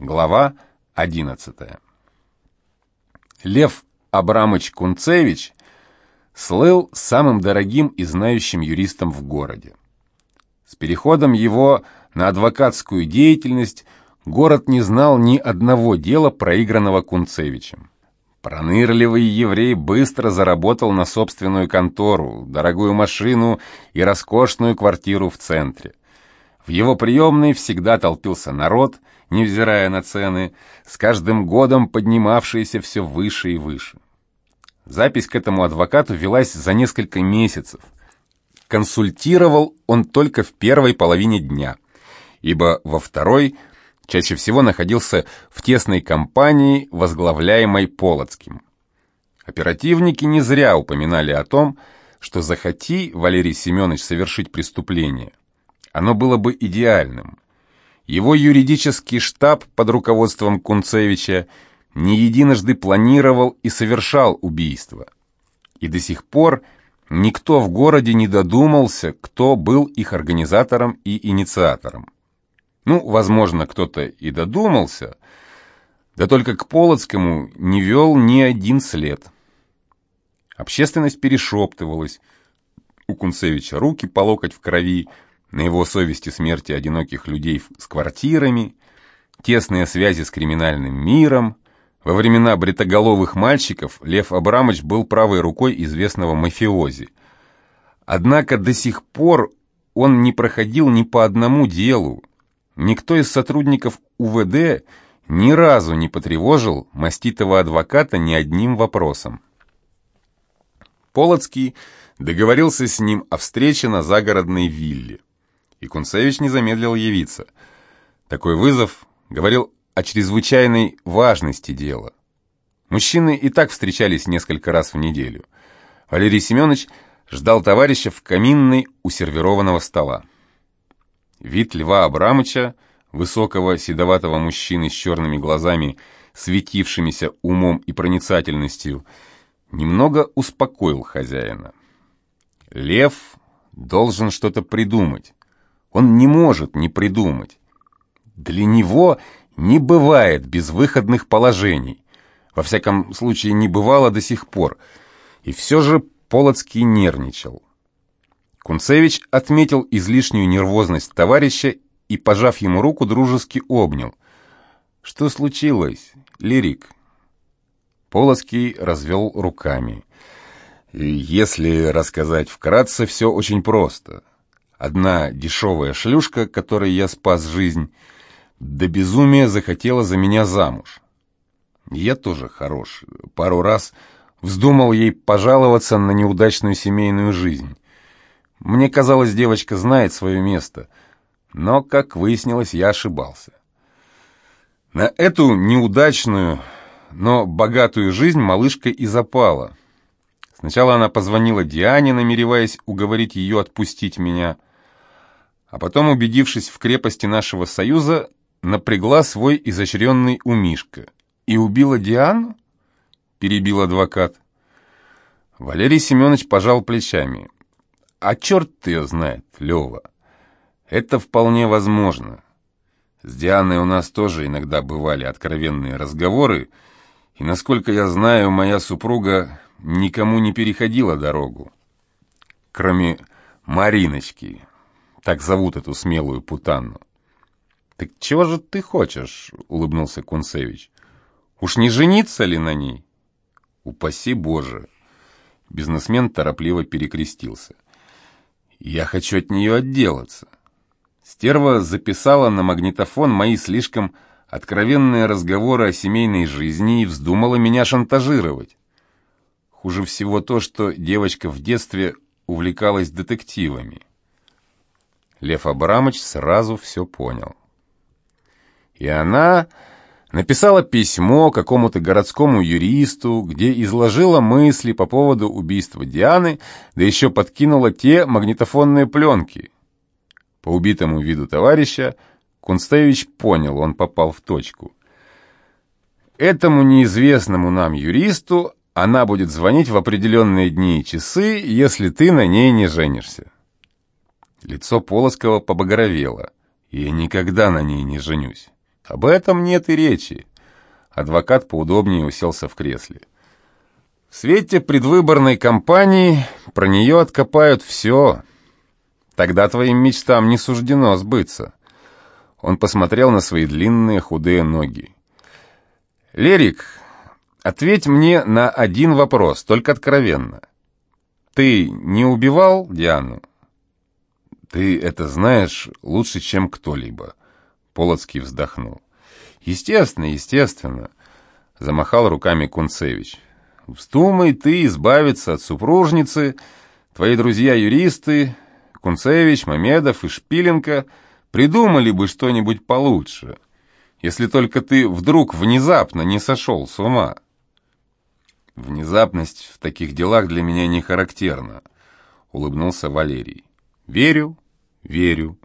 Глава 11. Лев Абрамович Кунцевич слыл самым дорогим и знающим юристом в городе. С переходом его на адвокатскую деятельность город не знал ни одного дела, проигранного Кунцевичем. Пронырливый еврей быстро заработал на собственную контору, дорогую машину и роскошную квартиру в центре. В его приемной всегда толпился народ, невзирая на цены, с каждым годом поднимавшиеся все выше и выше. Запись к этому адвокату велась за несколько месяцев. Консультировал он только в первой половине дня, ибо во второй чаще всего находился в тесной компании, возглавляемой Полоцким. Оперативники не зря упоминали о том, что захоти Валерий Семенович совершить преступление, оно было бы идеальным. Его юридический штаб под руководством Кунцевича не единожды планировал и совершал убийство. И до сих пор никто в городе не додумался, кто был их организатором и инициатором. Ну, возможно, кто-то и додумался, да только к Полоцкому не вел ни один след. Общественность перешептывалась, у Кунцевича руки по локоть в крови, на его совести смерти одиноких людей с квартирами, тесные связи с криминальным миром. Во времена бритоголовых мальчиков Лев Абрамович был правой рукой известного мафиози. Однако до сих пор он не проходил ни по одному делу. Никто из сотрудников УВД ни разу не потревожил маститого адвоката ни одним вопросом. Полоцкий договорился с ним о встрече на загородной вилле и Кунцевич не замедлил явиться. Такой вызов говорил о чрезвычайной важности дела. Мужчины и так встречались несколько раз в неделю. Валерий Семенович ждал товарища в каминной у сервированного стола. Вид Льва Абрамыча, высокого седоватого мужчины с черными глазами, светившимися умом и проницательностью, немного успокоил хозяина. Лев должен что-то придумать. Он не может не придумать. Для него не бывает безвыходных положений. Во всяком случае, не бывало до сих пор. И все же Полоцкий нервничал. Кунцевич отметил излишнюю нервозность товарища и, пожав ему руку, дружески обнял. «Что случилось, Лирик?» Полоцкий развел руками. «Если рассказать вкратце, все очень просто. Одна дешевая шлюшка, которой я спас жизнь, до безумия захотела за меня замуж. Я тоже хорош. Пару раз вздумал ей пожаловаться на неудачную семейную жизнь. Мне казалось, девочка знает свое место, но, как выяснилось, я ошибался. На эту неудачную, но богатую жизнь малышка и запала. Сначала она позвонила Диане, намереваясь уговорить ее отпустить меня – а потом, убедившись в крепости нашего союза, напрягла свой изощренный умишка. «И убила Диану?» — перебил адвокат. Валерий Семенович пожал плечами. «А черт ее знает, Лева. Это вполне возможно. С Дианой у нас тоже иногда бывали откровенные разговоры, и, насколько я знаю, моя супруга никому не переходила дорогу, кроме Мариночки, так зовут эту смелую путанну. «Так чего же ты хочешь?» — улыбнулся Кунцевич. «Уж не жениться ли на ней?» «Упаси Боже!» Бизнесмен торопливо перекрестился. «Я хочу от нее отделаться». Стерва записала на магнитофон мои слишком откровенные разговоры о семейной жизни и вздумала меня шантажировать. Хуже всего то, что девочка в детстве увлекалась детективами. Лев Абрамович сразу все понял. И она написала письмо какому-то городскому юристу, где изложила мысли по поводу убийства Дианы, да еще подкинула те магнитофонные пленки. По убитому виду товарища Кунстевич понял, он попал в точку. Этому неизвестному нам юристу она будет звонить в определенные дни и часы, если ты на ней не женишься. Лицо Полоскова побагровело. «Я никогда на ней не женюсь. Об этом нет и речи. Адвокат поудобнее уселся в кресле. В свете предвыборной кампании про нее откопают все. Тогда твоим мечтам не суждено сбыться. Он посмотрел на свои длинные худые ноги. «Лерик, ответь мне на один вопрос, только откровенно. Ты не убивал Диану?» «Ты это знаешь лучше, чем кто-либо», — Полоцкий вздохнул. «Естественно, естественно», — замахал руками Кунцевич. «Вздумай ты избавиться от супружницы, твои друзья-юристы, Кунцевич, Мамедов и Шпиленко придумали бы что-нибудь получше, если только ты вдруг внезапно не сошел с ума». «Внезапность в таких делах для меня не характерна», — улыбнулся Валерий. «Верю, верю».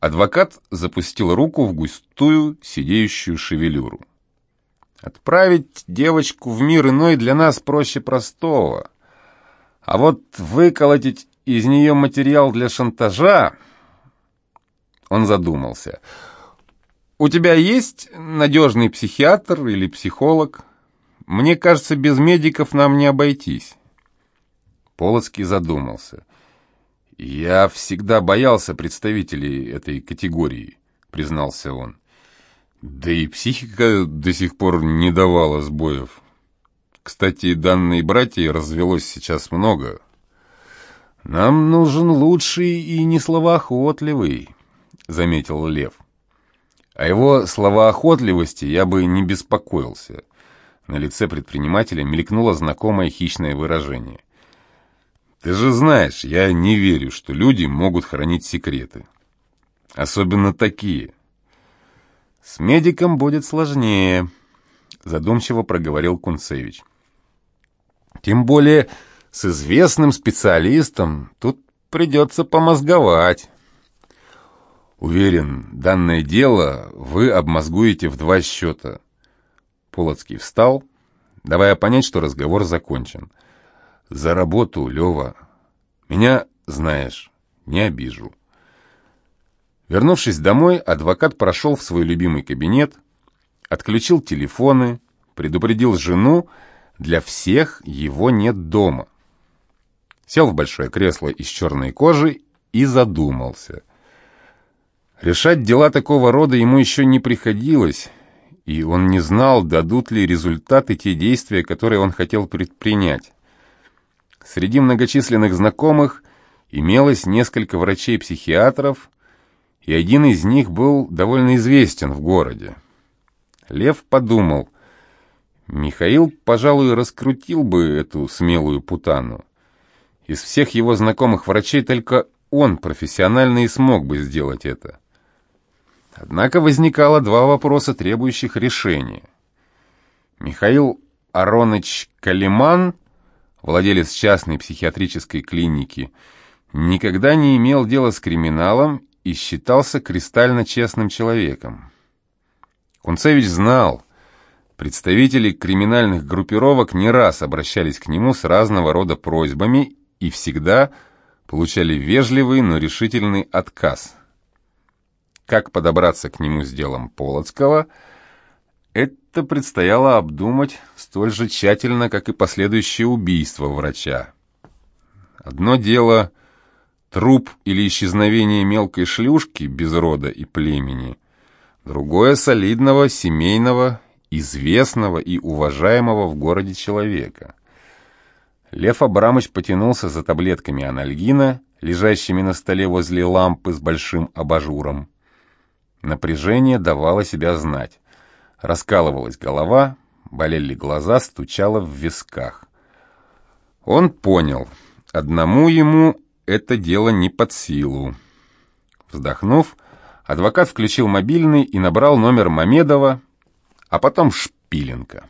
Адвокат запустил руку в густую, сидеющую шевелюру. «Отправить девочку в мир иной для нас проще простого. А вот выколотить из нее материал для шантажа...» Он задумался. «У тебя есть надежный психиатр или психолог? Мне кажется, без медиков нам не обойтись». Полоцкий задумался. «Я всегда боялся представителей этой категории», — признался он. «Да и психика до сих пор не давала сбоев. Кстати, данной братьей развелось сейчас много. Нам нужен лучший и не словоохотливый», — заметил Лев. О его словоохотливости я бы не беспокоился. На лице предпринимателя мелькнуло знакомое хищное выражение — ты же знаешь, я не верю, что люди могут хранить секреты. Особенно такие. С медиком будет сложнее, задумчиво проговорил Кунцевич. Тем более с известным специалистом тут придется помозговать. Уверен, данное дело вы обмозгуете в два счета. Полоцкий встал, давая понять, что разговор закончен. — за работу, Лева. Меня, знаешь, не обижу. Вернувшись домой, адвокат прошел в свой любимый кабинет, отключил телефоны, предупредил жену, для всех его нет дома. Сел в большое кресло из черной кожи и задумался. Решать дела такого рода ему еще не приходилось, и он не знал, дадут ли результаты те действия, которые он хотел предпринять. Среди многочисленных знакомых имелось несколько врачей-психиатров, и один из них был довольно известен в городе. Лев подумал, Михаил, пожалуй, раскрутил бы эту смелую путану. Из всех его знакомых врачей только он профессионально и смог бы сделать это. Однако возникало два вопроса, требующих решения. Михаил Ароныч Калиман владелец частной психиатрической клиники, никогда не имел дела с криминалом и считался кристально честным человеком. Кунцевич знал, представители криминальных группировок не раз обращались к нему с разного рода просьбами и всегда получали вежливый, но решительный отказ. Как подобраться к нему с делом Полоцкого – это предстояло обдумать столь же тщательно, как и последующее убийство врача. Одно дело — труп или исчезновение мелкой шлюшки без рода и племени, другое — солидного, семейного, известного и уважаемого в городе человека. Лев Абрамович потянулся за таблетками анальгина, лежащими на столе возле лампы с большим абажуром. Напряжение давало себя знать. Раскалывалась голова, болели глаза, стучало в висках. Он понял, одному ему это дело не под силу. Вздохнув, адвокат включил мобильный и набрал номер Мамедова, а потом Шпиленко.